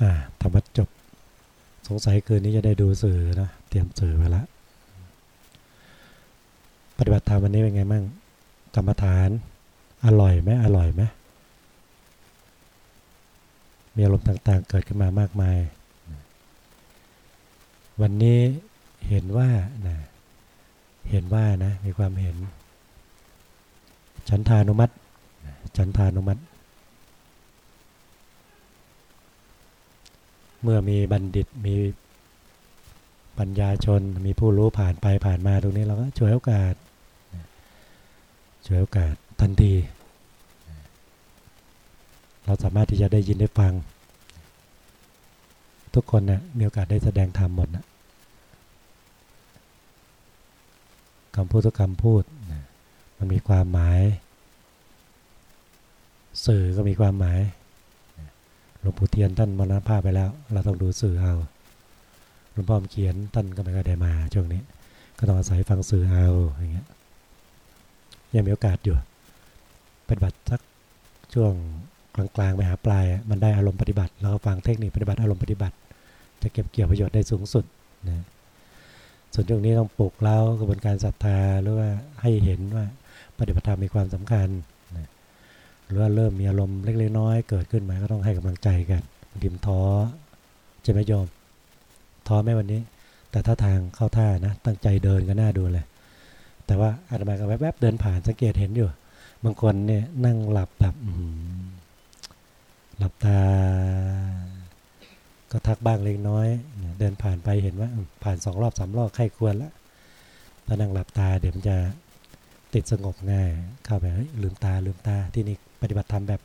อ่าธรรมะจบ สงสัยคืนนี้จะได้ดูสื่อนะ เตรียมสื่อไว้ละ ปฏิบัติธรรมวันนี้เป็นไงมั่งกรรมฐาน อร่อยไหมอร่อยไหมมีอารมณ์ต่างๆ เกิดขึ้นมามากมาย วันนี้เห็นว่านะเห็นว่านะ มีความเห็น ฉันทานุมัติ ฉันทานุมัติ เมื่อมีบัณฑิตมีปัญญาชนมีผู้รู้ผ่านไปผ่านมาตรงนี้เราก็ช่วยโอกาสช่วยโอกาสทันที เราสามารถที่จะได้ยินได้ฟัง ทุกคนนะมีโอกาสได้แสดงธรรมหมดนะคำพูดทุกคำพูดมันมีความหมาย สื่อก็มีความหมาย หลวงปู่เทียนท่านมรณภาพไปแล้ว เราต้องดูสื่อเอาหลวงพ่อเขียนท่านก็ไม่ได้มาช่วงนี้ ก็ต้องอาศัยฟังสื่อเอาอย่างเงี้ยยังมีโอกาสอยู่ปฏิบัติสักช่วงกลางๆไปหาปลาย มันได้อารมณ์ปฏิบัติเราก็ฟังเทคนิคปฏิบัติอารมณ์ปฏิบัติ จะเก็บเกี่ยวประโยชน์ได้สูงสุดนะส่วนตรงนี้ต้องปลุกเล้ากระบวนการศรัทธาหรือว่าให้เห็นว่าปฏิบัติธรรมมีความสำคัญ หรือว่าเริ่มมีอารมณ์เล็กๆน้อยๆเกิดขึ้นมาก็ต้องให้กำลังใจกันดิมท้อจะไม่ยอมท้อไหมวันนี้ แต่ถ้าทางเข้าท่านะ ตั้งใจเดินก็น่าดูเลย แต่ว่าอาตมาก็แวบๆเดินผ่านสังเกตเห็นอยู่ บางคนเนี่ยนั่งหลับแบบหลับตา ก็ทักบ้างเล็กน้อย เดินผ่านไปเห็นว่าผ่านสองรอบสามรอบใครควรแล้วถ้านั่งหลับตาเดี๋ยวมันจะติดสงบง่ายเข้าไปลืมตาลืมตาที่นี่ ปฏิบัติธรรมแบบ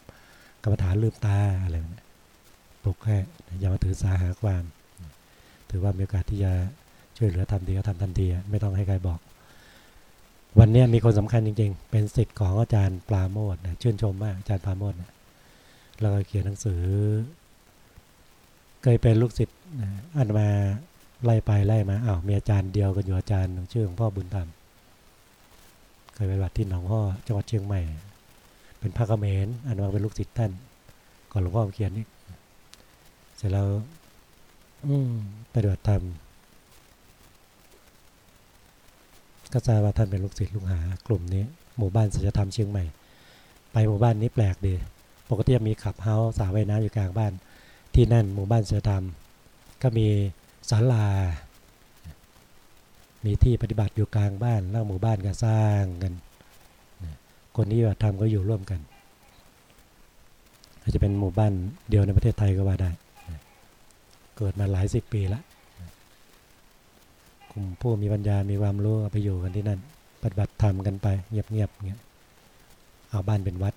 กรรมฐานลืมตาอะไรแบบปลุกแค่อย่ามาถือสาหาความ ถือว่ามีโอกาสที่จะช่วยเหลือทำดีก็ทำทันทีไม่ต้องให้ใครบอก วันนี้มีคนสำคัญจริง ๆ เป็นสิทธิ์ของอาจารย์ปลาโมดนะชื่นชมมากอาจารย์ปลาโมดนะเราเขียนหนังสือ เคยเป็นลูกศิษย์อันมาไล่ไปไล่มาอ้าวมีอาจารย์เดียวกันอยู่อาจารย์ชื่อหลวงพ่อบุญธรรมเคยไปวัดที่หนองพ่อจังหวัดเชียงใหม่ เป็นพระเขมรอันมาเป็นลูกศิษย์ท่าน ก่อนหลวงพ่อเขียนนี่เสร็จแล้ว อืมไปดวดธรรมก็ทราบว่าท่านเป็นลูกศิษย์ลูกหากลุ่มนี้ หมู่บ้านศัลธรรมเชียงใหม่ ไปหมู่บ้านนี้แปลกดีปกติจะมีขับเฮาสาว่ายน้ำอยู่กลางบ้าน ที่นั่นหมู่บ้านเสือธรรม ก็มีศาลา มีที่ปฏิบัติอยู่กลางบ้านแล้วหมู่บ้านก็สร้างกัน คนที่ว่าทำก็อยู่ร่วมกัน อาจจะเป็นหมู่บ้านเดียวในประเทศไทยก็ว่าได้ เกิดมาหลายสิบปีล้วกลุ่มผู้มีปัญญา มีความรู้ไปอยู่กันที่นั่น ปฏิบัติธรรมกันไป เงียบๆเงี้ยเอาบ้านเป็นวัด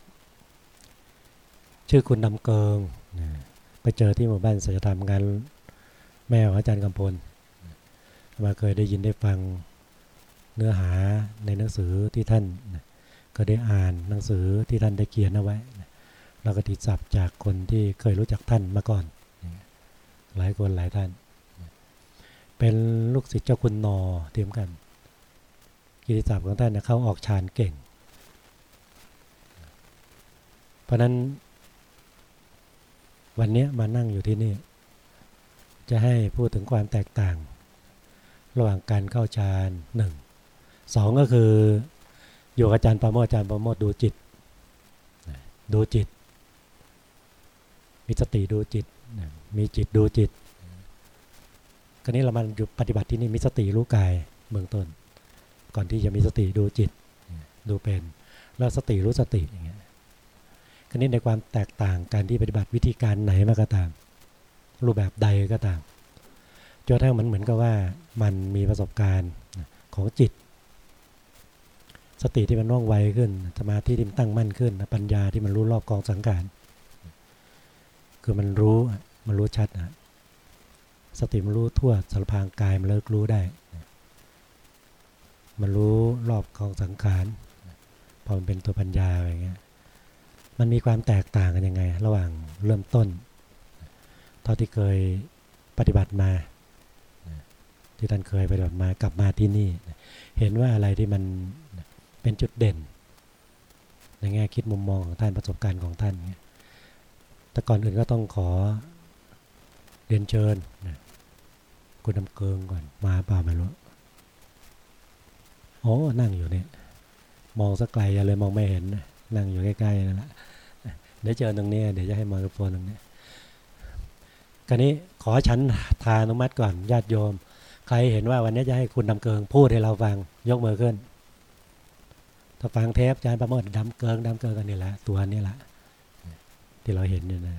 ชื่อคุณนำเกิงไปเจอที่หมู่บ้านศิลธรรมงานแม่ของอาจารย์กำพลมาเคยได้ยินได้ฟังเนื้อหาในหนังสือที่ท่าน ก็ได้อ่านหนังสือที่ท่านได้เขียนเอาไว้เราก็ติดสับจากคนที่เคยรู้จักท่านมาก่อน หลายคนหลายท่าน เป็นลูกศิษย์เจ้าคุณนอเทียมกัน กิติศัพท์ของท่านเนี่ยเข้าออกฌานเก่ง เพราะนั้น วันนี้มานั่งอยู่ที่นี่ จะให้พูดถึงความแตกต่าง ระหว่างการเข้าฌานหนึ่งสองก็คือ อยู่กับอาจารย์ปาโมทอาจารย์ปาโมทดูจิต ดูจิต มีสติดูจิต มีจิตดูจิต คราวนี้เรามาอยู่ปฏิบัติที่นี่มีสติรู้กายเบื้องต้น ก่อนที่จะมีสติดูจิต ดูเป็น แล้วสติรู้สติอย่างเงี้ย คราวนี้ในความแตกต่างการที่ปฏิบัติวิธีการไหนมาก็ตาม รูปแบบใดก็ตามจนทั้งมันเหมือนกับว่ามันมีประสบการณ์ของจิต ติที่มันว่องไวขึ้น สมาธิที่มันตั้งมั่นขึ้น ปัญญาที่มันรู้รอบกองสังขาร คือมันรู้ มันรู้ชัดนะสติมันรู้ทั่วสารพางกายมันเลิกรู้ได้ มันรู้รอบของสังขาร พอมันเป็นตัวปัญญาอะไรเงี้ย มันมีความแตกต่างกันยังไง ระหว่างเริ่มต้นเท่าที่เคยปฏิบัติมาที่ท่านเคยปฏิบัติมากลับมาที่นี่ เห็นว่าอะไรที่มัน เป็นจุดเด่น ในแง่คิดมุมมองของท่านประสบการณ์ของท่านแต่ก่อนอื่นก็ต้องขอเรียนเชิญนะคุณนำเกิงก่อนมาเปล่าไม่รู้โอ้นั่งอยู่เนี่ยมองสักไกลอย่าเลยมองไม่เห็น นั่งอยู่ใกล้ๆนั่นแหละเดี๋ยวเจอตรงนี้เดี๋ยวจะให้มากับโฟนตรงนี้กรนี้ขอฉันทานุมัติก่อนญาติโยม ใครเห็นว่าวันนี้จะให้คุณนำเกิงพูดให้เราฟังยกมือขึ้น ถ้าฟังเทปอาจารย์ประเมินดำเกิงดำเกิงกันนี่แหละตัวนี้แหละที่เราเห็นอยู่นะ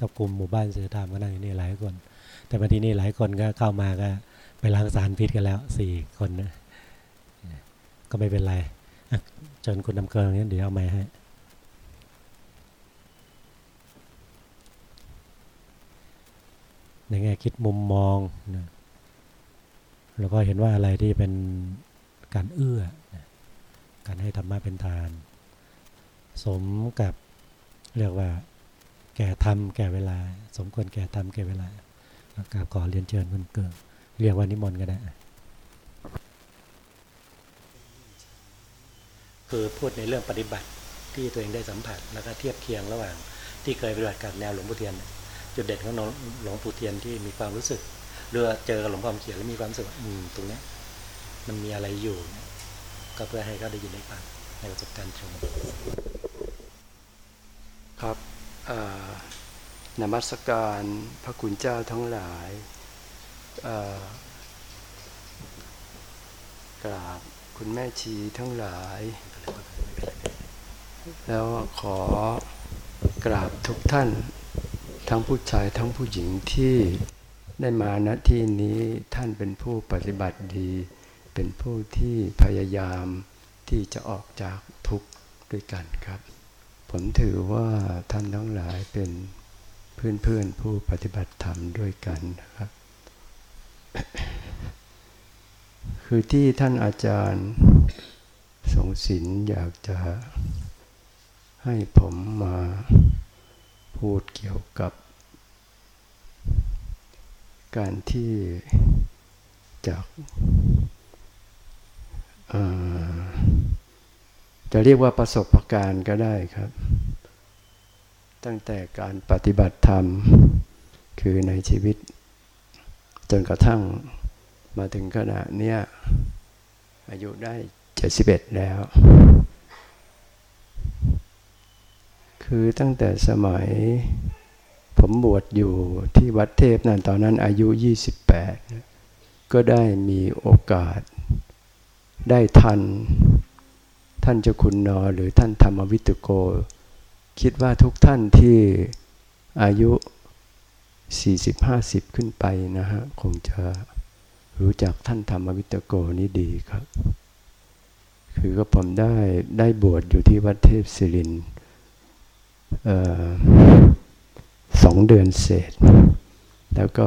กับกลุ่มหมู่บ้านเสือธรรมก็นั่งอยู่นี่หลายคน แต่มาที่นี่หลายคนก็เข้ามาก็ไปล้างสารพิษกันแล้วสี่คนนะก็ไม่เป็นไรจนคุณนำเกิงนี้เดี๋ยวเอาไม้ให้ในแง่คิดมุมมองนะแล้วก็เห็นว่าอะไรที่เป็นการเอื้อนะ การให้ธรรมะเป็นทาน สมกับเรียกว่า แก่ทำแก่เวลา สมควรแก่ทำแก่เวลากราบขอเรียนเชิญคุณเกิงเรียกว่านิมนต์ก็ได้คือพูดในเรื่องปฏิบัติที่ตัวเองได้สัมผัสแล้วก็เทียบเคียงระหว่าง ที่เคยปฏิบัติกับแนวหลวงปู่เทียน จุดเด่นของหลวงปู่เทียนที่มีความรู้สึกเรือเจอกับหลวงพ่อเขียนแล้วมีความรู้สึกอืมตรงนี้มันมีอะไรอยู่ ก็เพื่อให้เขาได้ยินได้ฟังในประสบการณ์ชมครับนมัสการพระคุณเจ้าทั้งหลายกราบคุณแม่ชีทั้งหลาย แล้วขอกราบทุกท่าน ทั้งผู้ชายทั้งผู้หญิงที่ได้มาณที่นี้ท่านเป็นผู้ปฏิบัติดี เป็นผู้ที่พยายามที่จะออกจากทุกข์ด้วยกันครับ ผมถือว่าท่านทั้งหลายเป็นเพื่อนเพื่อนผู้ปฏิบัติธรรมด้วยกันนะครับ คือที่ท่านอาจารย์สงศินอยากจะให้ผมมาพูดเกี่ยวกับ การที่จาก จะเรียกว่าประสบการณ์ก็ได้ครับ ตั้งแต่การปฏิบัติธรรม คือในชีวิต จนกระทั่งมาถึงขณะเนี้ยอายุได้ 71 แล้ว คือตั้งแต่สมัยผมบวชอยู่ที่วัดเทพนั่นตอนนั้นอายุ 28 ก็ได้มีโอกาส ได้ทัน ท่านเจ้าคุณนอหรือท่านธรรมวิตุโก คิดว่าทุกท่านที่อายุ 40-50 ขึ้นไปนะฮะ คงจะรู้จักท่านธรรมวิตโกนี้ดีครับ คือก็ผมได้ได้บวชอยู่ที่วัดเทพศิรินสองเดือนเศษ แล้วก็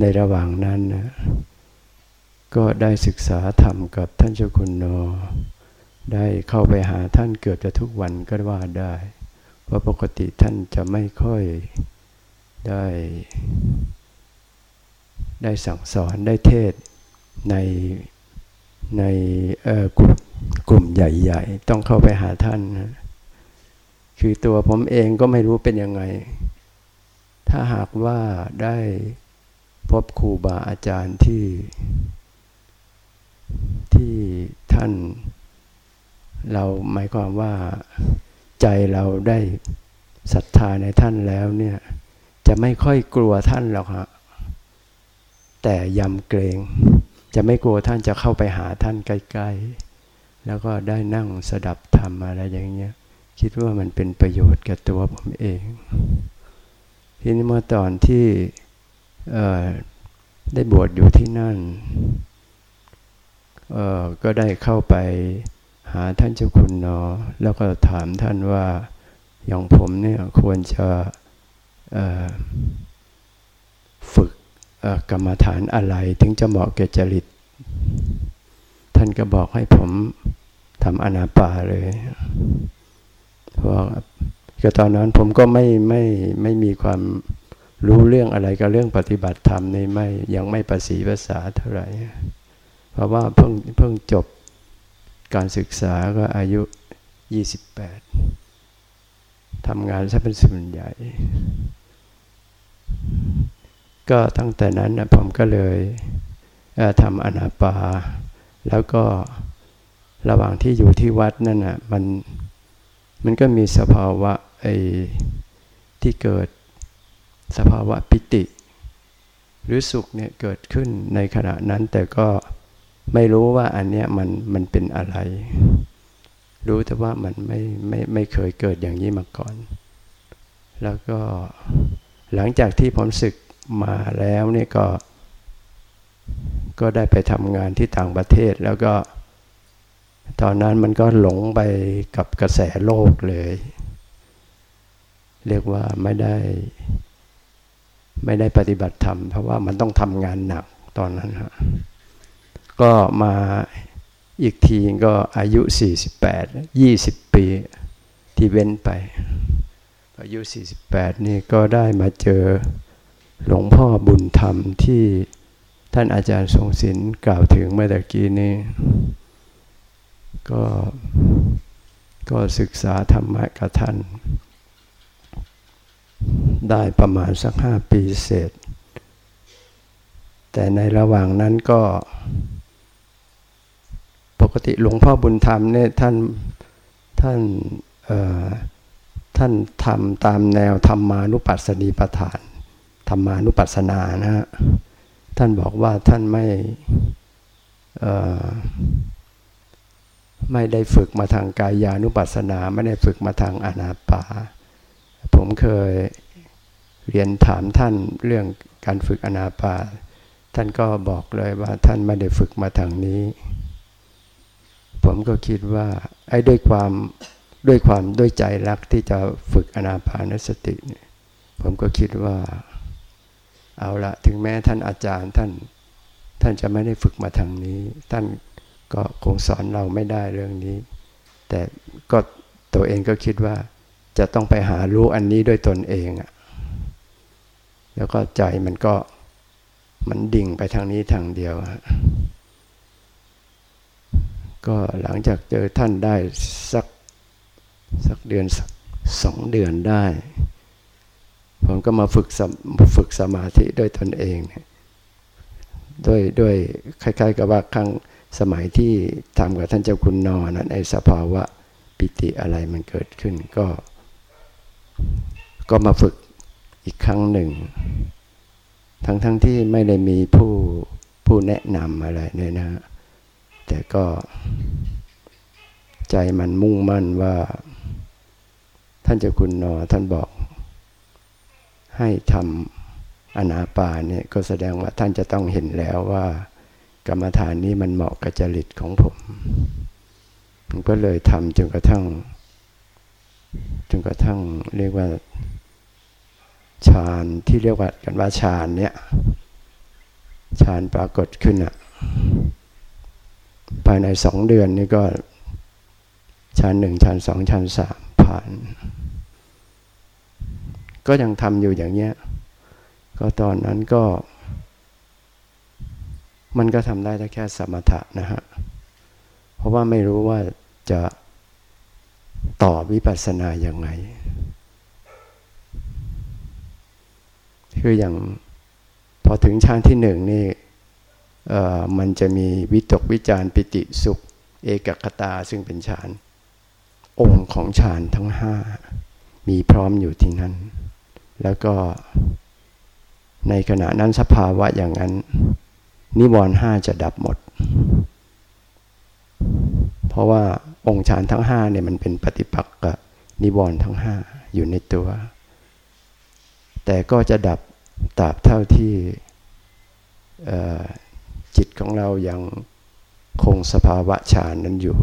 ในระหว่างนั้นนะ ก็ได้ศึกษาธรรมกับท่านเจ้าคุณโน ได้เข้าไปหาท่านเกือบจะทุกวันก็ว่าได้ เพราะปกติท่านจะไม่ค่อยได้ ได้สั่งสอนได้เทศในในกลุ่มกลุ่มใหญ่ ๆ ต้องเข้าไปหาท่านนะคือตัวผมเองก็ไม่รู้เป็นยังไง ถ้าหากว่าได้พบครูบาอาจารย์ที่ ที่ท่านเราหมายความว่าใจเราได้ศรัทธาในท่านแล้วเนี่ยจะไม่ค่อยกลัวท่านหรอกฮะแต่ยำเกรง จะไม่กลัวท่านจะเข้าไปหาท่านใกล้ๆแล้วก็ได้นั่งสดับธรรมอะไรอย่างเงี้ยคิดว่ามันเป็นประโยชน์กับตัวผมเอง ทีนี้เมื่อตอนที่ได้บวชอยู่ที่นั่น ก็ได้เข้าไปหาท่านเจ้าคุณนอ แล้วก็ถามท่านว่าอย่างผมเนี่ยควรจะฝึกกรรมฐานอะไรถึงจะเหมาะแก่จริต ท่านก็บอกให้ผมทำอนาปาเลยเพราะก็ตอนนั้นผมก็ไม่ไม่ไม่มีความรู้เรื่องอะไรกับเรื่องปฏิบัติธรรมในไม่ยังไม่ประสีภาษาเท่าไหร่ ราะว่าเพิ่งเพิ่งจบการศึกษาก็อายุ 28 ทำงานซะเป็นส่วนใหญ่ ก็ตั้งแต่นั้นนะผมก็เลยทำอนาปา แล้วก็ระหว่างที่อยู่ที่วัดนั่นนะมันมันก็มีสภาวะไอ้ที่เกิดสภาวะปิติ หรือสุขเนี่ยเกิดขึ้นในขณะนั้นแต่ก็ ไม่รู้ว่าอันเนี้ยมันมันเป็นอะไร รู้แต่ว่ามันไม่ไม่ไม่เคยเกิดอย่างนี้มาก่อน แล้วก็หลังจากที่ผมศึกมาแล้วเนี่ยก็ ก็ได้ไปทำงานที่ต่างประเทศแล้วก็ตอนนั้นมันก็หลงไปกับกระแสโลกเลย เรียกว่าไม่ได้ ไม่ได้ปฏิบัติธรรม เพราะว่ามันต้องทำงานหนักตอนนั้นฮะ ก็มาอีกทีก็อายุ 48 20 ปี ที่เว้นไป อายุ 48 นี่ก็ได้มาเจอหลวงพ่อบุญธรรมที่ท่านอาจารย์ทรงศิลป์กล่าวถึงเมื่อตะกี้นี้ ก็ก็ศึกษาธรรมะกับท่าน ได้ประมาณสักห้าปีเศษ แต่ในระหว่างนั้นก็ ปกติหลวงพ่อบุญธรรมเนี่ยท่านท่านท่านทำตามแนวธรรมานุปัสสนีประฐานธรรมานุปัสสนานะฮะท่านบอกว่าท่านไม่ไม่ได้ฝึกมาทางกายานุปัสสนา ไม่ได้ฝึกมาทางอนาปา ผมเคยเรียนถามท่านเรื่องการฝึกอนาปา ท่านก็บอกเลยว่าท่านไม่ได้ฝึกมาทางนี้ ผมก็คิดว่าไอ้ด้วยความด้วยความด้วยใจรักที่จะฝึกอนาปานสติเนี่ยผมก็คิดว่า เอาละถึงแม้ท่านอาจารย์ท่านท่านจะไม่ได้ฝึกมาทางนี้ ท่านก็คงสอนเราไม่ได้เรื่องนี้ แต่ก็ตัวเองก็คิดว่าจะต้องไปหารู้อันนี้ด้วยตนเองอะแล้วก็ใจมันก็มันดิ่งไปทางนี้ทางเดียว ก็หลังจากเจอท่านได้สักสักเดือนส,สองเดือนได้ ผมก็มาฝึกฝึกสมาธิด้วยตนเองด้วยด้วยคล้ายๆ กับว่าครั้งสมัยที่ทำกับท่านเจ้าคุณนอนั้นไอ้สภาวะปิติอะไรมันเกิดขึ้นก็ ก็มาฝึกอีกครั้งหนึ่ง ทั้งๆทที่ไม่ได้มีผู้ผู้แนะนำอะไรเนี่ยนะ แต่ก็ใจมันมุ่งมั่นว่า ท่านเจ้าคุณนอท่านบอก ให้ทำอนาปาเนี่ยก็แสดงว่าท่านจะต้องเห็นแล้วว่า กรรมฐานนี้มันเหมาะกับจริตของผม ผมก็เลยทำจนกระทั่งจนกระทั่งเรียกว่าฌานที่เรียกว่ากันว่าฌานเนี่ยฌานปรากฏขึ้นอะ ภายในสองเดือนนี่ก็ฌานหนึ่งฌานสองฌานสามผ่าน ก็ยังทำอยู่อย่างเงี้ย ก็ตอนนั้นก็ มันก็ทำได้แค่สมถะนะฮะ เพราะว่าไม่รู้ว่าจะต่อวิปัสสนาอย่างไง คืออย่างพอถึงฌานที่หนึ่งนี่ มันจะมีวิตกวิจารปิติสุข เอกคตาซึ่งเป็นฌาน องค์ของฌานทั้งห้ามีพร้อมอยู่ที่นั่นแล้วก็ในขณะนั้นสภาวะอย่างนั้น นิวรณ์ห้าจะดับหมด เพราะว่าองค์ฌานทั้งห้าเนี่ยมันเป็นปฏิปักษ์กับนิวรณ์ทั้งห้าอยู่ในตัว แต่ก็จะดับตราบเท่าที่ ของเรายังคงสภาวะฌานนั้นอยู่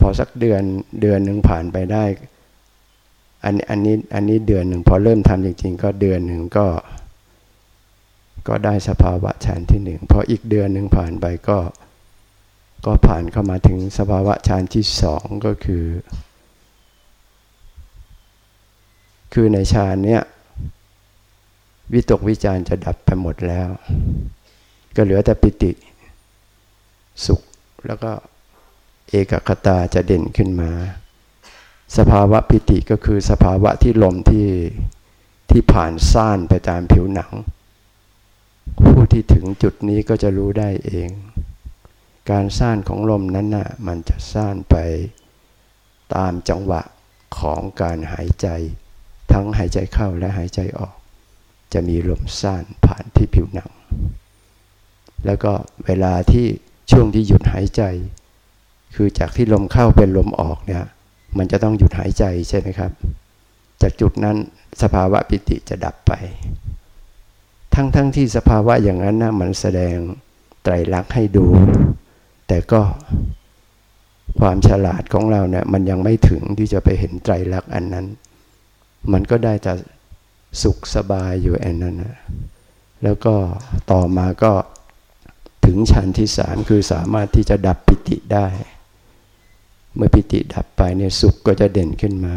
พอสักเดือนเดือนหนึ่งผ่านไปได้ อันอันนี้อันนี้เดือนหนึ่งพอเริ่มทำจริง ๆ ก็เดือนหนึ่งก็ ก็ได้สภาวะฌานที่หนึ่งพออีกเดือนหนึ่งผ่านไปก็ก็ผ่านเข้ามาถึงสภาวะฌานที่สองก็คือ คือในฌานเนี้ย วิตกวิจารจะดับไปหมดแล้ว ก็เหลือแต่ปิติสุขแล้วก็เอกคตาจะเด่นขึ้นมา สภาวะปิติก็คือสภาวะที่ลมที่ที่ที่ผ่านซ่านไปตามผิวหนัง ผู้ที่ถึงจุดนี้ก็จะรู้ได้เอง การซ่านของลมนั้นน่ะมันจะซ่านไปตามจังหวะของการหายใจ ทั้งหายใจเข้าและหายใจออก จะมีลมซ่านผ่านที่ผิวหนัง แล้วก็เวลาที่ช่วงที่หยุดหายใจ คือจากที่ลมเข้าเป็นลมออกเนี่ยมันจะต้องหยุดหายใจใช่ไหมครับ จากจุดนั้นสภาวะปิติจะดับไป ทั้งๆทที่สภาวะอย่างนั้นนะมันแสดงไตรลักษณ์ให้ดู แต่ก็ความฉลาดของเราเนี่ยมันยังไม่ถึงที่จะไปเห็นไตรลักษณ์อันนั้น มันก็ได้แต่ สุขสบายอยู่อันนั้นนะแล้วก็ต่อมาก็ถึงชั้นที่สามคือสามารถที่จะดับปิติได้ เมื่อปิติดับไปเนี่ยสุขก็จะเด่นขึ้นมา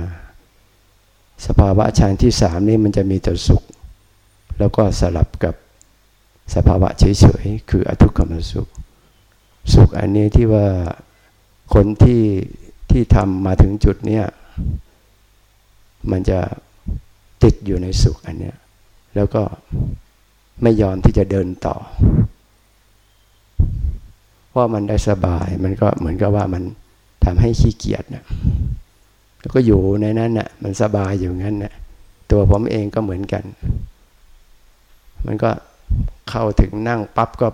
สภาวะฌานที่สามนี่มันจะมีแต่สุข แล้วก็สลับกับสภาวะเฉยๆคืออทุกขมสุข สุขอันนี้ที่ว่าคนที่ที่ทำมาถึงจุดเนี้ยมันจะ ติดอยู่ในสุขอันเนี้ยแล้วก็ไม่ยอมที่จะเดินต่อว่าะมันได้สบายมันก็เหมือนกับว่ามันทำให้ขี้เกียจนะแล้วก็อยู่ในนั้นนะ่ะมันสบายอยู่งั้นนะ่ะตัวผมเองก็เหมือนกัน มันก็เข้าถึงนั่งปั๊บก็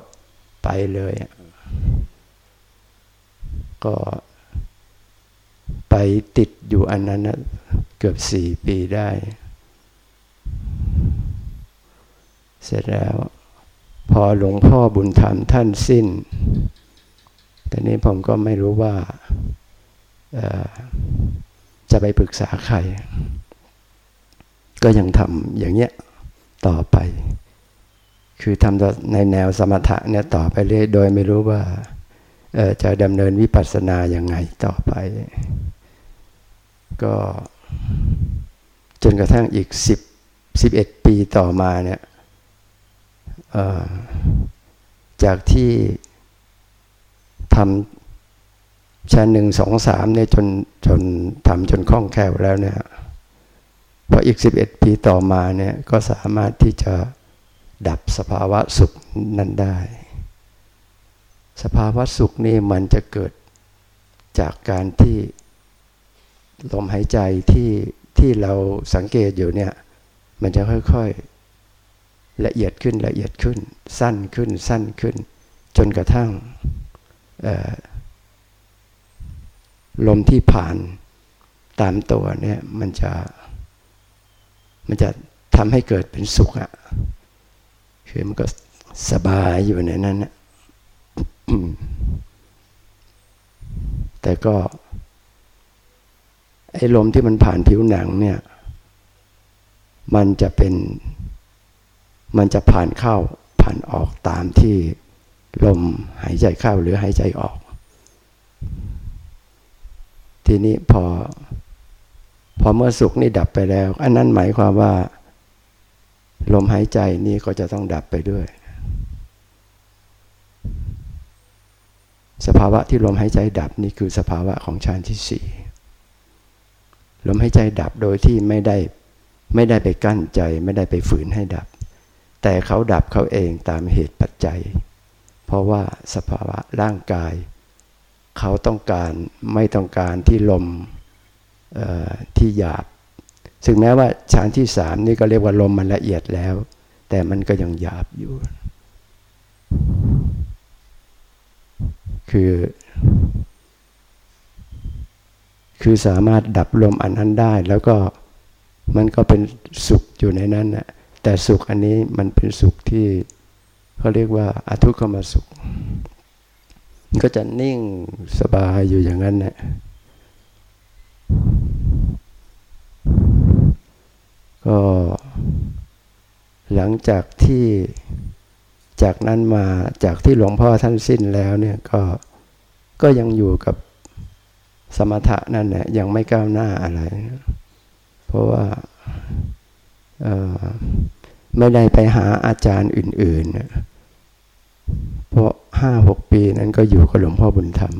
ไปเลย ก็ไปติดอยู่อันนั้นนะเกือบสี่ปีได้ เสร็จแล้ว พอหลวงพ่อบุญธรรมท่านสิ้นแต่นี้ผมก็ไม่รู้ว่าจะไปปรึกษาใคร ก็ยังทำอย่างเงี้ยต่อไป คือทำในแนวสมถะเนี่ยต่อไปเรื่อยโดยไม่รู้ว่าจะดำเนินวิปัสสนาอย่างไงต่อไป ก็จนกระทั่งอีกสิบสิบเอ็ดปีต่อมาเนี่ย จากที่ทำชั้นหนึ่งสองสามเนี่ยจนจนทำจนคล่องแคล่วแล้วเนี่ยพออีกสิบเอ็ดปีต่อมาเนี่ยก็สามารถที่จะดับสภาวะสุขนั้นได้ สภาวะสุขนี่มันจะเกิดจากการที่ลมหายใจที่ที่เราสังเกตอยู่เนี่ย มันจะค่อยๆ ละเอียดขึ้นละเอียดขึ้น สั้นขึ้นสั้นขึ้น จนกระทั่งลมที่ผ่านตามตัวเนี่ยมันจะ มันจะทำให้เกิดเป็นสุขอะคือมันก็สบายอยู่ในนั้นนะแต่ก็ไอ้ลมที่มันผ่านผิวหนังเนี่ย มันจะเป็น มันจะผ่านเข้าผ่านออกตามที่ลมหายใจเข้าหรือหายใจออก ทีนี้พอ พอเมื่อสุขนี่ดับไปแล้ว อันนั้นหมายความว่า ลมหายใจนี่ก็จะต้องดับไปด้วย สภาวะที่ลมหายใจดับนี่คือสภาวะของฌานที่สี่ลมหายใจดับโดยที่ไม่ได้ไม่ได้ไปกั้นใจ ไม่ได้ไปฝืนให้ดับ แต่เขาดับเขาเองตามเหตุปัจจัย เพราะว่าสภาวะร่างกาย เขาต้องการไม่ต้องการที่ลมที่หยาบ ซึ่งแม้ว่าชั้นที่สามนี่ก็เรียกว่าลมมันละเอียดแล้ว แต่มันก็ยังหยาบอยู่ คือ คือสามารถดับลมอันนั้นได้แล้วก็มันก็เป็นสุขอยู่ในนั้นนะ แต่สุขอันนี้มันเป็นสุขที่เขาเรียกว่าอาทุกขมสุขก็จะนิ่งสบายอยู่อย่างนั้นแหละก็หลังจากที่จากนั้นมาจากที่หลวงพ่อท่านสิ้นแล้วเนี่ยก็ก็ยังอยู่กับสมถะนั่นแหละยังไม่ก้าวหน้าอะไร เพราะว่า ไม่ได้ไปหาอาจารย์อื่น ๆ เพราะห้าหกปีนั้นก็อยู่กับหลวงพ่อบุญธรรม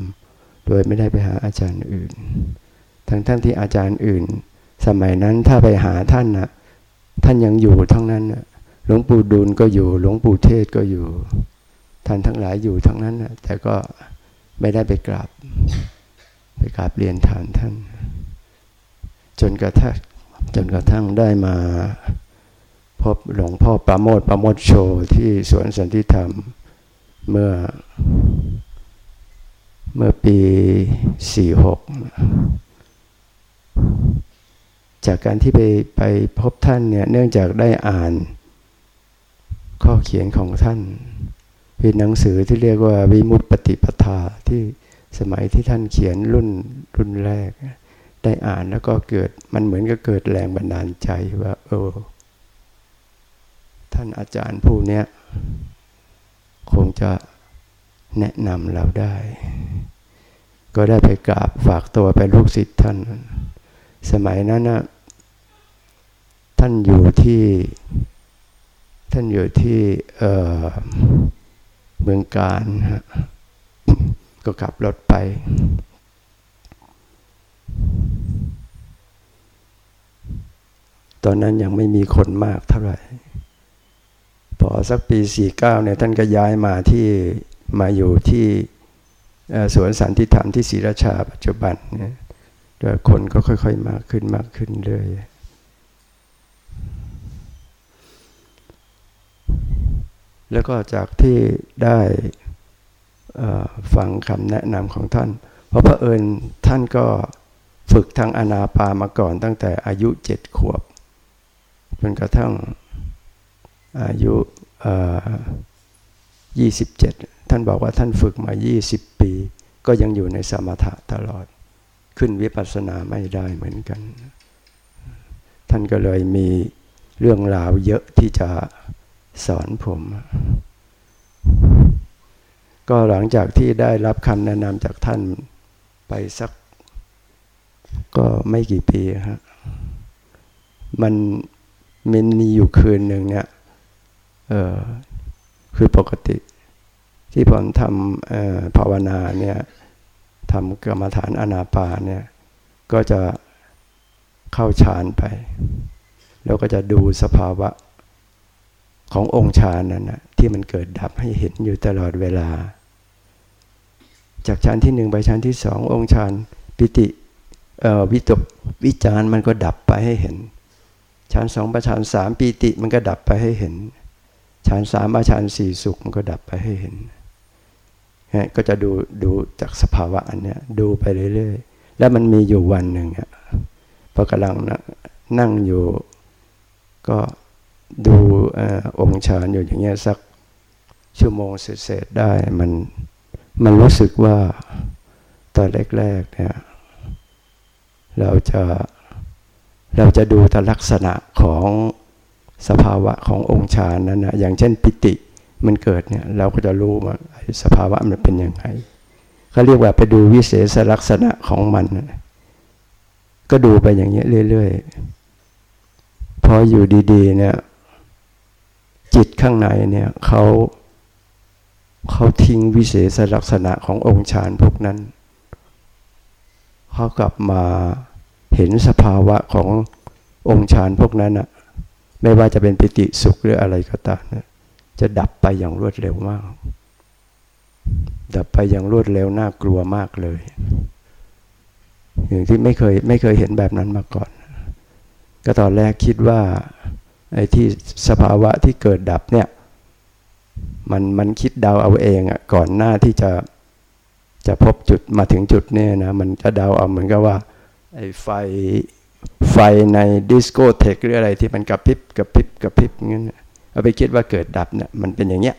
โดยไม่ได้ไปหาอาจารย์อื่น ทั้งทั้งที่อาจารย์อื่น สมัยนั้นถ้าไปหาท่านนะท่านยังอยู่ทั้งนั้นหลวงปู่ดูลก็อยู่ หลวงปู่เทศก็อยู่ ท่านทั้งหลายอยู่ทั้งนั้นนะแต่ก็ไม่ได้ไปกราบ ไปกราบเรียนฐานท่าน จนกระทั่ง จนกระทั่งได้มาพบหลวงพ่อประโมทประโมทโชที่สวนสันติธรรมเมื่อเมื่อปี 46 จากการที่ไปไปพบท่านเนี่ยเนื่องจากได้อ่านข้อเขียนของท่านเป็นหนังสือที่เรียกว่าวิมุตติปฏิปทาที่สมัยที่ท่านเขียนรุ่นรุ่นแรก ได้อ่านแล้วก็เกิดมันเหมือนกับเกิดแรงบันดาลใจว่า เออ ท่านอาจารย์ผู้นี้คงจะแนะนำเราได้ ก็ได้ไปกราบฝากตัวเป็นลูกศิษย์ท่าน สมัยนั้นนะท่านอยู่ที่ท่านอยู่ที่เเมืองการฮะก็ขับรถไป ตอนนั้นยังไม่มีคนมากเท่าไหร่พอสักปี 49เนี่ยท่านก็ย้ายมาที่มาอยู่ที่สวนสันติธรรมที่ศรีราชาปัจจุบันเนี่ยคนก็ค่อยๆมากขึ้นมากขึ้นเลยแล้วก็จากที่ได้ฟังคำแนะนำของท่าน เพราะพระเอิญท่านก็ ฝึกทางอนาปามาก่อนตั้งแต่อายุเจ็ดขวบจนกระทั่งอายุยี่สิบเจ็ดท่านบอกว่าท่านฝึกมา 20 ปี ก็ยังอยู่ในสมถะตลอด ขึ้นวิปัสสนาไม่ได้เหมือนกัน ท่านก็เลยมีเรื่องราวเยอะที่จะสอนผม ก็หลังจากที่ได้รับคำแนะนำจากท่านไปสัก ก็ไม่กี่ปีฮะมันมันมีอยู่คืนหนึ่งเนี่ยเออคือปกติ ที่ผมทำภาวนาเนี่ยทำกรรมฐานอนาปาเนี่ย ก็จะเข้าฌานไป แล้วก็จะดูสภาวะขององค์ฌานนั้นนะที่มันเกิดดับให้เห็นอยู่ตลอดเวลา จากฌานที่หนึ่งไปฌานที่สององค์ฌานปิติ วิตกวิจารมันก็ดับไปให้เห็นฌานสองไปฌานสามปิติมันก็ดับไปให้เห็นฌานสามอาฌานสี่สุขมันก็ดับไปให้เห็นก็จะดูดูจากสภาวะอันเนี้ยดูไปเรื่อยๆ แล้วมันมีอยู่วันหนึ่งอะพอกำลังนั่งอยู่ ก็ดูองค์ฌานอยู่อย่างเงี้ยสักชั่วโมงเศษๆได้มันมันรู้สึกว่าตอนแรกๆเนี่ย เราจะเราจะดูแต่ลักษณะของสภาวะขององค์ฌานนั้นนะอย่างเช่นปิติมันเกิดเนี่ยเราก็จะรู้ว่าสภาวะมันเป็นยังไงเขาเรียกว่าไปดูวิเศษลักษณะของมัน ก็ดูไปอย่างเงี้ยเรื่อยๆพออยู่ดีๆเนี่ยจิตข้างในเนี่ยเขาเขาทิ้งวิเศษลักษณะขององค์ฌานพวกนั้น เขากลับมาเห็นสภาวะขององค์ฌานพวกนั้นอะไม่ว่าจะเป็นปิติสุขหรืออะไรก็ตามนะจะดับไปอย่างรวดเร็วมาก ดับไปอย่างรวดเร็วน่ากลัวมากเลยอย่างที่ไม่เคยไม่เคยเห็นแบบนั้นมาก่อน ก็ตอนแรกคิดว่าไอ้ที่สภาวะที่เกิดดับเนี่ย มันมันคิดเดาเอาเองอะก่อนหน้าที่จะ จะพบจุดมาถึงจุดเนี่ยนะมันจะเดาเอาเหมือนกับว่าไอ้ไฟไฟในดิสโกเทคหรืออะไรที่มันกระพริบกระพริบกระพริบงั้นเอาไปคิดว่าเกิดดับเนี่ยมันเป็นอย่างเงี้ย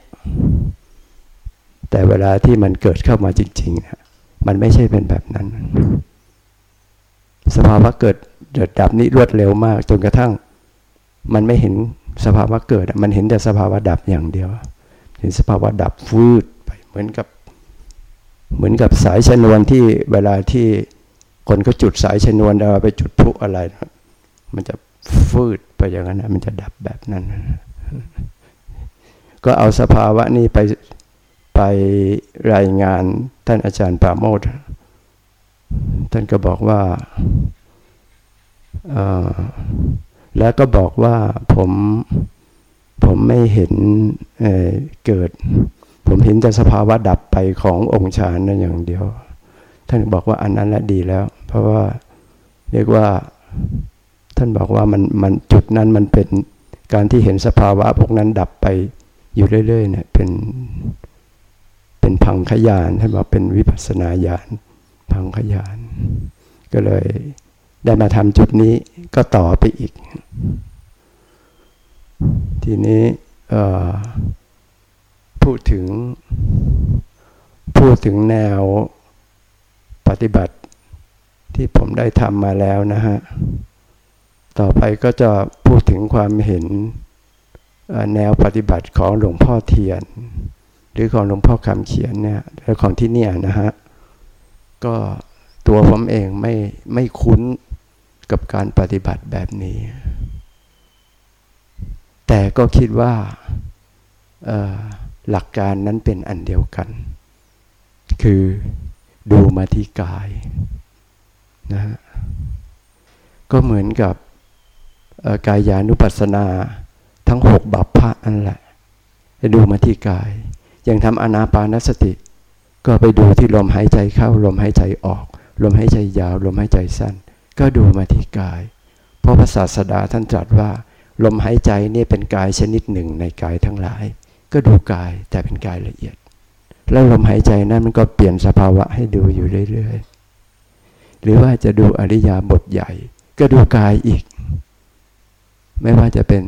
แต่เวลาที่มันเกิดเข้ามาจริงๆนี่ยมันไม่ใช่เป็นแบบนั้น สภาวะเกิดเกิดดับนี้รวดเร็วมากจนกระทั่ง มันไม่เห็นสภาวะเกิด มันเห็นแต่สภาวะดับอย่างเดียว เห็นสภาวะดับฟืดไปเหมือนกับ เหมือนกับสายชนวนที่เวลาที่คนก็จุดสายชนวนเราไปจุดพลุอะไรมันจะฟืดไปอย่างนั้นมันจะดับแบบนั้น ก็เอาสภาวะนี้ไปไปรายงานท่านอาจารย์ปาโมดท่านก็บอกว่าแล้วก็บอกว่าผมผมไม่เห็นเเกิด ผมเห็นแต่สภาวะดับไปขององค์ฌานนั่นอย่างเดียว ท่านบอกว่าอันนั้นละดีแล้ว เพราะว่าเรียกว่าท่านบอกว่ามันมันจุดนั้นมันเป็นการที่เห็นสภาวะพวกนั้นดับไปอยู่เรื่อยๆเนี่ยเป็นเป็นพังขยานท่านบอกเป็นวิปัสนาญาณพังขยาน ก็เลยได้มาทำจุดนี้ก็ต่อไปอีก ทีนี้ พูดถึง พูดถึงแนวปฏิบัติที่ผมได้ทำมาแล้วนะฮะ ต่อไปก็จะพูดถึงความเห็นแนวปฏิบัติของหลวงพ่อเทียน หรือของหลวงพ่อคำเขียนเนี่ยและของที่เนี่ยนะฮะ ก็ตัวผมเองไม่ไม่คุ้นกับการปฏิบัติแบบนี้ แต่ก็คิดว่า หลักการนั้นเป็นอันเดียวกัน คือดูมาที่กายนะฮะก็เหมือนกับกายานุปัสสนาทั้งหกบัพพะนั่นแหละจะดูมาที่กาย อย่างทำอนาปานสติ ก็ไปดูที่ลมหายใจเข้า ลมหายใจออก ลมหายใจยาว ลมหายใจสั้น ก็ดูมาที่กาย เพราะพระศาสดาท่านตรัสว่า ลมหายใจนี่เป็นกายชนิดหนึ่งในกายทั้งหลาย ก็ดูกายแต่เป็นกายละเอียด แล้วลมหายใจนั้นมันก็เปลี่ยนสภาวะให้ดูอยู่เรื่อยๆ หรือว่าจะดูอริยาบทใหญ่ ก็ดูกายอีก ไม่ว่าจะเป็น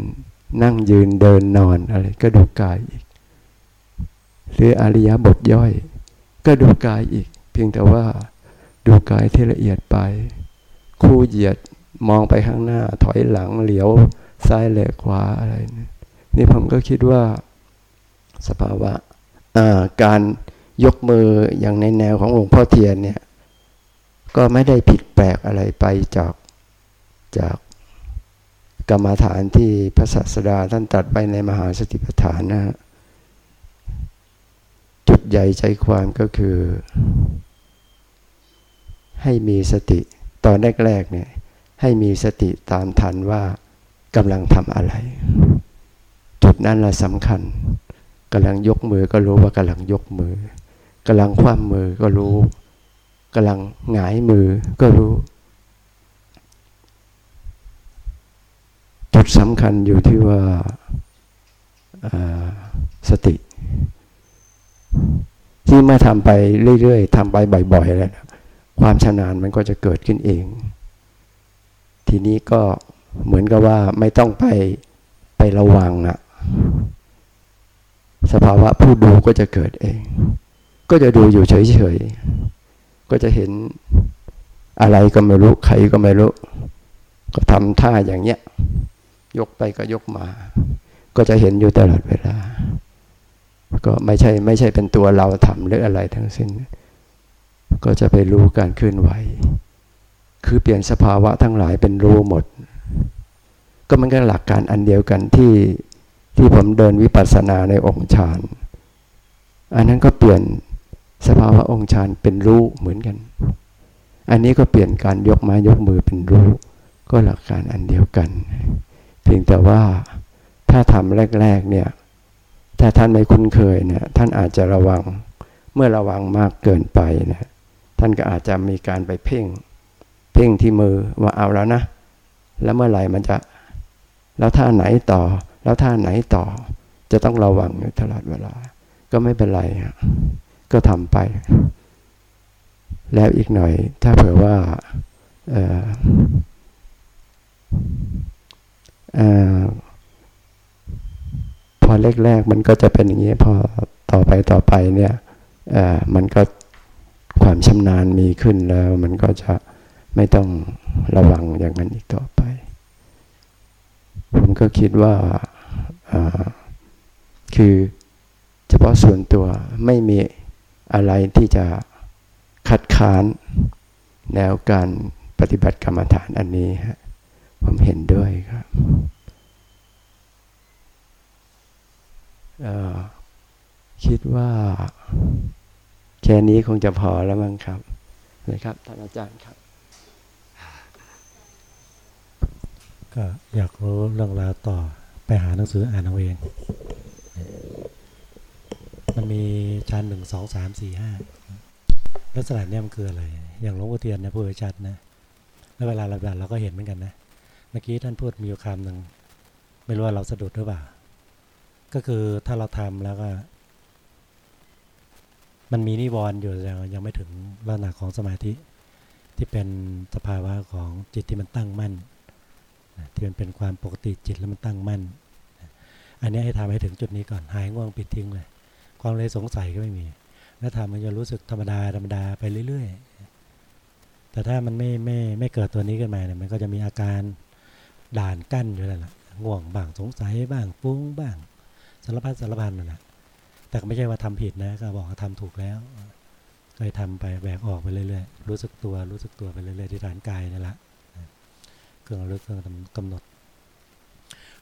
นั่งยืนเดินนอนอะไรก็ดูกายอีก หรืออริยบทย่อย ก็ดูกายอีก เพียงแต่ว่าดูกายที่ละเอียดไป คู่เหยียดมองไปข้างหน้าถอยหลังเหลียวซ้ายแหลกขวาอะไร นี่ผมก็คิดว่า สภาวะการยกมืออย่างในแนวของหลวงพ่อเทียนเนี่ยก็ไม่ได้ผิดแปลกอะไรไปจากจากกรรมฐานที่พระศาสดาท่านตัดไปในมหาสติปัฏฐานนะฮะจุดใหญ่ใจความก็คือ ให้มีสติตอนแรกๆเนี่ยให้มีสติตามทันว่ากำลังทำอะไร จุดนั้นละสำคัญ กำลังยกมือก็รู้ว่ากำลังยกมือกำลังคว่ำมือก็รู้กำลังหงายมือก็รู้ จุดสำคัญอยู่ที่ว่าสติ ที่เมื่อทำไปเรื่อยๆทำไปบ่อยๆแล้วความชำนาญมันก็จะเกิดขึ้นเอง ทีนี้ก็เหมือนกับว่าไม่ต้องไปไประวังอะ สภาวะผู้ดูก็จะเกิดเอง ก็จะดูอยู่เฉยๆ ก็จะเห็นอะไรก็ไม่รู้ใครก็ไม่รู้ ก็ทำท่าอย่างเนี้ย ยกไปก็ยกมา ก็จะเห็นอยู่ตลอดเวลา ก็ไม่ใช่ไม่ใช่เป็นตัวเราทำหรืออะไรทั้งสิ้น ก็จะไปรู้การเคลื่อนไหว คือเปลี่ยนสภาวะทั้งหลายเป็นรู้หมด ก็มันก็หลักการอันเดียวกันที่ ที่ผมเดินวิปัสสนาในองค์ฌาน อันนั้นก็เปลี่ยนสภาวะองค์ฌานเป็นรู้เหมือนกัน อันนี้ก็เปลี่ยนการยกไม้ยกมือเป็นรู้ ก็หลักการอันเดียวกัน เพียงแต่ว่าถ้าทำแรกๆเนี่ยถ้าท่านไม่คุ้นเคยเนี่ยท่านอาจจะระวังเมื่อระวังมากเกินไปนะท่านก็อาจจะมีการไปเพ่ง เพ่งที่มือว่าเอาแล้วนะ แล้วเมื่อไหร่มันจะ แล้วท่าไหนต่อ แล้วท่าไหนต่อ จะต้องระวังอยู่ตลอดเวลา ก็ไม่เป็นไรก็ทำไป แล้วอีกหน่อย ถ้าเผื่อว่าอพอแรกๆมันก็จะเป็นอย่างนี้ พอต่อไปต่อไปเนี่ยมันก็ความชำนาญมีขึ้นแล้ว มันก็จะไม่ต้องระวังอย่างนั้นอีกต่อไป ผมก็คิดว่า คือเฉพาะส่วนตัวไม่มีอะไรที่จะคัดค้านแนวการปฏิบัติกรรมฐานอันนี้ฮะผมเห็นด้วยครับคิดว่าแค่นี้คงจะพอแล้วมั้งครับนะครับท่านอาจารย์ครับ ก็ก็อยากรู้เรื่องราวต่อ ไปหาหนังสืออ่านเอาเอง มันมีชั้นหนึ่งสองสามสี่ห้าลักษณะเนี้ยมันคืออะไร อย่างหลวงพ่อเทียนเนี่ยพูดชัดนะ แล้วเวลาเราเราก็เห็นเหมือนกันนะ เมื่อกี้ท่านพูดมีอยู่คำหนึ่งไม่รู้ว่าเราสะดุดหรือเปล่า ก็คือถ้าเราทำแล้วก็ มันมีนิวรณ์อยู่แต่ยังไม่ถึงลักษณะของสมาธิที่เป็นสภาวะของจิตที่มันตั้งมั่น ที่มันเป็นความปกติจิตแล้วมันตั้งมั่น อันนี้ให้ทำให้ถึงจุดนี้ก่อน หายง่วงปิดทิ้งเลย ความเลยสงสัยก็ไม่มี แล้วทำมันจะรู้สึกธรรมดาธรรมดาไปเรื่อย ๆ แต่ถ้ามันไม่ไม่ไม่เกิดตัวนี้ขึ้นมาเนี่ยมันก็จะมีอาการด่านกั้นอยู่นั่นแหละง่วงบ้างสงสัยบ้างฟุ้งบ้างสารพัดสารพันนั่นแหละแต่ไม่ใช่ว่าทำผิดนะก็บอกว่าทำถูกแล้วก็ทำไปแบกออกไปเรื่อยๆรู้สึกตัวรู้สึกตัวไปเรื่อยๆที่ฐานกายนั่นแหละ เครื่องลึกเครื่องกำหนด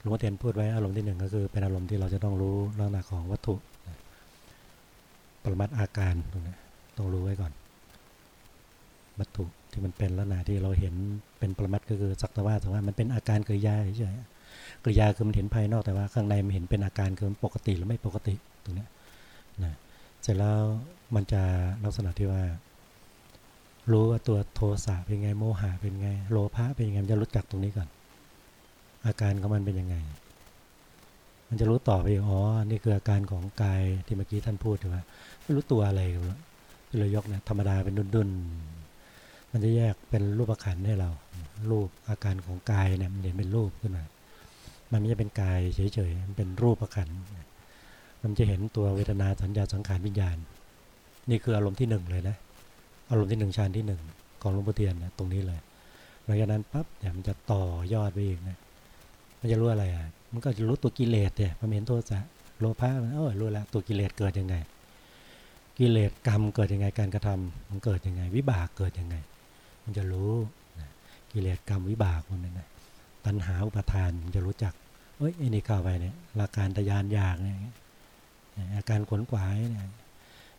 หลวงพ่อเทียนพูดไว้อารมณ์ที่หนึ่งก็คือเป็นอารมณ์ที่เราจะต้องรู้ลักษณะของวัตถุปรมัตอาการตรงนี้ต้องรู้ไว้ก่อน วัตถุที่มันเป็นลักษณะที่เราเห็นเป็นปรมัตก็คือสักตะว่าแต่ว่ามันเป็นอาการกริยาเฉยๆกริยาคือมันเห็นภายนอกแต่ว่าข้างในมันเห็นเป็นอาการคือมันปกติหรือไม่ปกติตรงนี้นะเสร็จแล้วมันจะลักษณะที่ว่า รู้ว่าตัวโทสะเป็นไงโมหะเป็นไง โลภะเป็นไงมันจะรู้จักตรงนี้ก่อน อาการของมันเป็นยังไง มันจะรู้ต่อไปอ๋อนี่คืออาการของกายที่เมื่อกี้ท่านพูดถึงว่าไม่รู้ตัวอะไรกันเลยยกเนี่ยธรรมดาเป็นดุนๆมันจะแยกเป็นรูปขันให้เรา รูปอาการของกายเนี่ยมันเห็นเป็นรูปขึ้นมามันไม่ใช่เป็นกายเฉยๆมันเป็นรูปขันมันจะเห็นตัวเวทนาสัญญาสังขารวิญญาณ นี่คืออารมณ์ที่หนึ่งเลยนะ อารมณ์ที่หนึ่งฌานที่หนึ่งของหลวงพ่อเทียนนะตรงนี้เลยหลังจากนั้นปั๊บเนี่ยมันจะต่อยอดไปอีกนะมันจะรู้อะไรอะมันก็จะรู้ตัวกิเลสเนี่ยมันเห็นโทษะโลภะมันเออรู้แล้วตัวกิเลสเกิดยังไง กิเลสกรรมเกิดยังไงการกระทำมันเกิดยังไง วิบากเกิดยังไง มันจะรู้นะกิเลสกรรมวิบากมันนะตัณหาอุปทานมันจะรู้จักเอ้ยไอ้นี่เข้าไปเนี่ยราการทยานอยากเนี่ยอาการขนขวายเนี่ย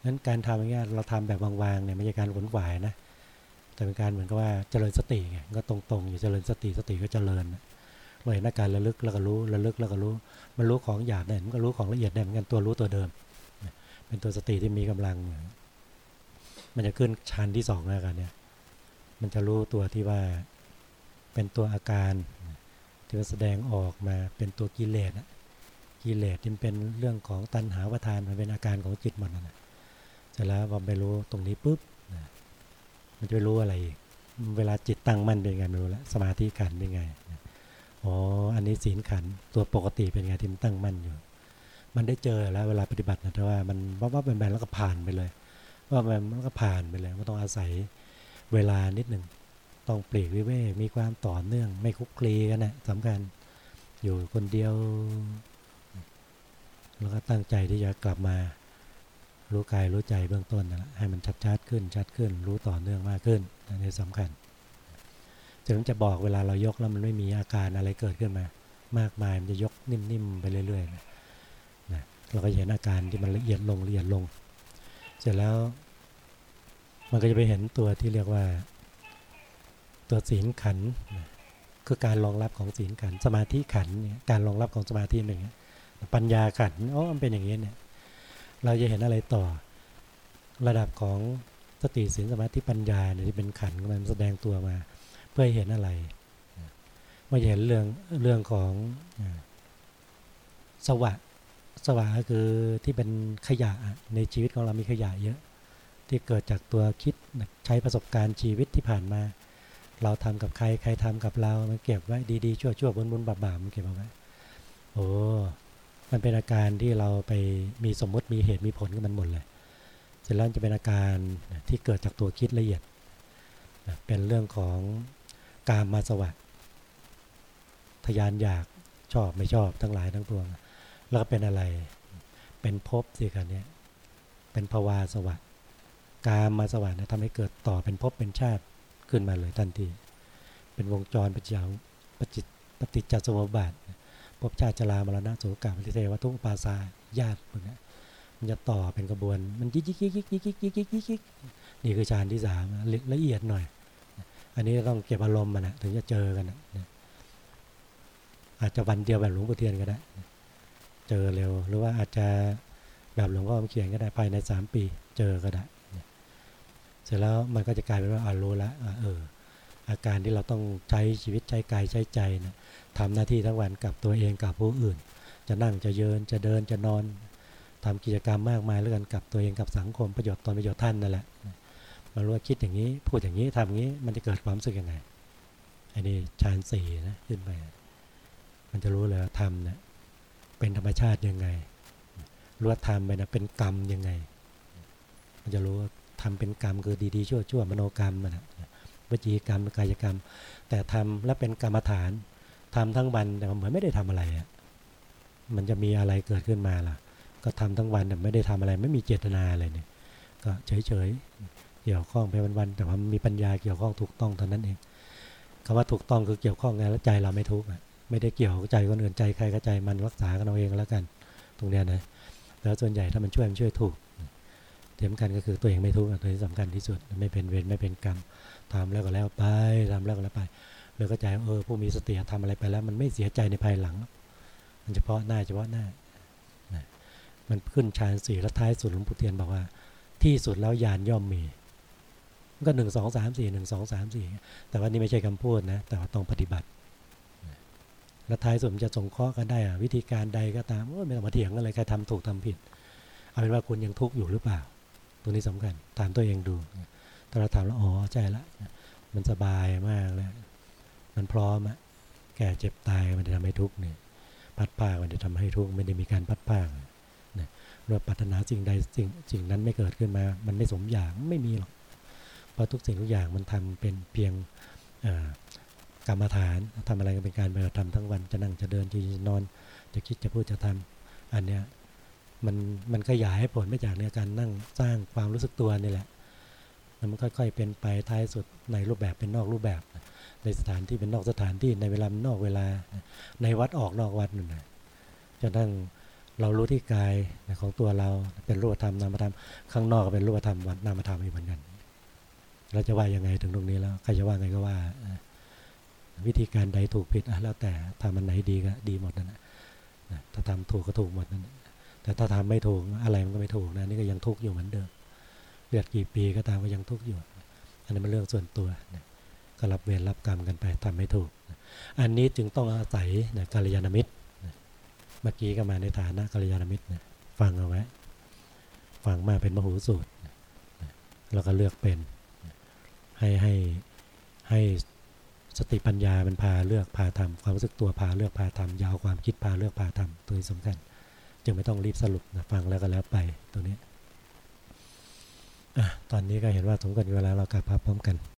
นั้นการทำอย่างเงี้ยเราทำแบบวางๆเนี่ยไม่ใช่การขนขวายนะแต่เป็นการเหมือนกับว่าเจริญสติไงก็ตรงๆ อยู่เจริญสติสติก็เจริญเราเห็นอาการระลึกแล้วก็รู้ระลึกแล้วก็รู้ มันรู้ของหยาบได้มันก็รู้ของละเอียดได้เหมือนกันตัวรู้ตัวเดิม เป็นตัวสติที่มีกำลัง มันจะขึ้นชั้นที่สองแล้วกันเนี่ย มันจะรู้ตัวที่ว่าเป็นตัวอาการที่มันแสดงออกมาเป็นตัวกิเลสกิเลสที่เป็นเรื่องของตัณหาวทานมันเป็นอาการของจิตหมดนะ สร็จแล้วพอไปรู้ตรงนี้ปุ๊บมันจะไปรู้อะไร เวลาจิตตั้งมั่นเป็นไงไม่รู้แล้วสมาธิขันเป็นไงอ๋ออันนี้ศีลขันตัวปกติเป็นไงที่มันตั้งมั่นอยู่ มันได้เจอแล้วเวลาปฏิบัตินะแต่ว่ามันว่าว่าเป็นแบบแล้วก็ผ่านไปเลย ว่ามันก็ผ่านไปเลยไม่ต้องอาศัยเวลานิดหนึ่งต้องปลีกวิเวกมีความต่อเนื่อง ไม่คุกคลีกันนะสำคัญอยู่คนเดียว แล้วก็ตั้งใจที่จะกลับมา รู้กายรู้ใจเบื้องต้นนะให้มันชัดชัดขึ้นชัดขึ้น รู้ต่อเนื่องมากขึ้นอันนี้สำคัญถึงจะบอกเวลาเรายกแล้วมันไม่มีอาการอะไรเกิดขึ้นมา มากมายมันจะยกนิ่มๆไปเรื่อยๆนะนะเราก็เห็นอาการที่มันละเอียดลงละเอียดลง เสร็จแล้ว มันก็จะไปเห็นตัวที่เรียกว่า ตัวศีลขันคือการรองรับของศีลขันสมาธิขันเนี่ยการรองรับของสมาธิหนึ่งปัญญาขันอ๋อมันเป็นอย่างนี้เนี่ย เราจะเห็นอะไรต่อ ระดับของสติศีลสมาธิปัญญาเนี่ยที่เป็นขันมันแสดงตัวมา เพื่อเห็นอะไรมาเห็นเรื่องเรื่องของสวะสวะก็คือที่เป็นขยะในชีวิตของเรามีขยะเยอะ ที่เกิดจากตัวคิดใช้ประสบการณ์ชีวิตที่ผ่านมา เราทำกับใครใครทำกับเรา มันเก็บไว้ดีๆชั่วชั่วบนบนบาบามันเก็บเอาไว้โอ้ มันเป็นอาการที่เราไปมีสมมติมีเหตุมีผลกับมันหมดเลย เสร็จแล้วจะเป็นอาการที่เกิดจากตัวคิดละเอียด เป็นเรื่องของการมาสวัสด์ทยานอยากชอบไม่ชอบทั้งหลายทั้งปวง แล้วก็เป็นอะไร เป็นภพสิกันเนี่ยเป็นภาวาสวัสด์การมาสวัสดนะทำให้เกิดต่อเป็นภพเป็นชาติขึ้นมาเลยทันที เป็นวงจรปฏิจจปฏิปฏิจจสมุปบาท พบชาติจรามรณะโสกาปฏิเทวทุกปาซาญาติพวกนี้มันจะต่อเป็นกระบวน มันยิกยิกยิกยิกยิกยิกยิกยิกยิกยิกนี่คือฌานที่สามละเอียดหน่อย อันนี้ต้องเก็บอารมณ์มันนะถึงจะเจอกันนะอาจจะวันเดียวแบบหลวงปู่เทียนก็ได้ เจอเร็ว หรือว่าอาจจะแบบหลวงพ่อเขียนก็ได้ภายในสามปีเจอก็ได้ เสร็จแล้วมันก็จะกลายเป็นว่าอารู้แล้วเออ อาการที่เราต้องใช้ชีวิตใช้กายใช้ใจนะ ทำหน้าที่ทั้งวันกับตัวเองกับผู้อื่น จะนั่งจะเยินจะเดินจะนอนทำกิจกรรมมากมายเรื่องกับตัวเองกับสังคมประโยชน์ตนประโยชน์ท่านนั่นแหละมารู้ว่าคิดอย่างนี้พูดอย่างนี้ทำอย่างนี้มันจะเกิดความสึกยังไงอันนี้ฌานสี่นะขึ้นไปมันจะรู้เลยทำเนะเป็นธรรมชาติยังไงรู้ว่าทำไปนะเป็นกรรมยังไง มันจะรู้ว่าทำเป็นกรรมคือดีๆชั่วชั่วมโนกรรมมันนะวจีกรรมกายกรรม แต่ทำแล้วเป็นกรรมฐาน ทำทั้งวันแต่เหมือนไม่ได้ทำอะไรอะมันจะมีอะไรเกิดขึ้นมาล่ะ ก็ทำทั้งวันแต่ไม่ได้ทำอะไร ไม่มีเจตนาอะไรเนี่ย ก็เฉยๆเกี่ยวข้องไปวันๆแต่ว่ามีปัญญาเกี่ยวข้องถูกต้องเท่านั้นเองคำว่าถูกต้องคือเกี่ยวข้องไงแล้วใจเราไม่ทุกข์ไม่ได้เกี่ยวใจคนอื่นใจใครก็ใจมันรักษากันเอาเองแล้วกัน ตรงเนี้ยนะแล้วส่วนใหญ่ถ้ามันช่วยมันช่วยถูกเทียมกันก็คือตัวเองไม่ทุกข์ตัวที่สำคัญที่สุดไม่เป็นเวรไม่เป็นกรรมทำแล้วก็แล้วไปทำแล้วก็แล้วไป เลยก็ใจเออผู้มีสติทำอะไรไปแล้ว มันไม่เสียใจในภายหลัง มันเฉพาะหน้าเฉพาะหน้ามันขึ้นฌานสี่แล้วท้ายสุดหลวงปู่เทียนบอกว่า ที่สุดแล้วยานย่อมมีก็หนึ่งสองสามสี่หนึ่งสองสามสี่แต่ว่านี่ไม่ใช่คำพูดนะ แต่ว่าต้องปฏิบัติ แล้วท้ายสุดจะสงเคราะห์กันได้อะวิธีการใดก็ตามไม่ต้องมาเถียงกันเลยใครทำถูกทำผิด เอาเป็นว่าคุณยังทุกข์อยู่หรือเปล่า ตัวนี้สำคัญถามตัวเองดูถ้าเราถามแล้วอ๋อใจละมันสบายมากแล้ว มันพร้อมอะแก่เจ็บตายมันจะทำให้ทุกข์เนี่ยพัดผ้ามันจะทำให้ทุกข์ไม่ได้มีการพัดผ้านะเมื่อปัฒนาสิ่งใดสิ่งสิ่งนั้นไม่เกิดขึ้นมา มันไม่สมอย่างไม่มีหรอกเพราะทุกสิ่งทุกอย่างมันทำเป็นเพียงกรรมฐานทำอะไรก็เป็นการไปทำทั้งวันจะนั่งจะเดินจะนอน จะคิดจะพูดจะทำอันเนี้ยมันมันขยายให้ผลไม่จากเนี่ยการนั่งสร้างความรู้สึกตัวนี่แหละ มันค่อย ๆ เป็นไปท้ายสุดในรูปแบบเป็นนอกรูปแบบ ในสถานที่เป็นนอกสถานที่ในเวลานอกเวลา ในวัดออกนอกวัดนั่นนะจนทั้งเรารู้ที่กายของตัวเราเป็นรูปธรรมนามธรรมข้างนอกก็เป็นรูปธรรมนามธรรมอีกเหมือนกันเราจะว่ายังไงถึงตรงนี้แล้วใครจะว่าไงก็ว่า วิธีการใดถูกผิดแล้วแต่ทำมันไหนดีก็ดีหมดนั่นแหละถ้าทำถูกก็ถูกหมดนั่นแต่ถ้าทำไม่ถูกอะไรมันก็ไม่ถูกนะนี่ก็ยังทุกข์อยู่เหมือนเดิม เลือดกี่ปีก็ตามก็ยังทุกข์อยู่ อันนี้เป็นเรื่องส่วนตัวก็รับเวรรับกรรมกันไปทำไม่ถูกอันนี้จึงต้องอาศัยนะกัลยาณมิตรเมื่อกี้ก็มาในฐานะกัลยาณมิตรนะฟังเอาไว้ฟังมาเป็นมหูสูตรแล้วก็เลือกเป็นให้ให้ให้สติปัญญามันพาเลือกพาทำความรู้สึกตัวพาเลือกพาทำยาวความคิดพาเลือกพาทำตัวนี้สำคัญจึงไม่ต้องรีบสรุปนะฟังแล้วก็แล้วไปตัวนี้ ตอนนี้ก็เห็นว่าสมควรเวลาเรากลับพพร้อมกัน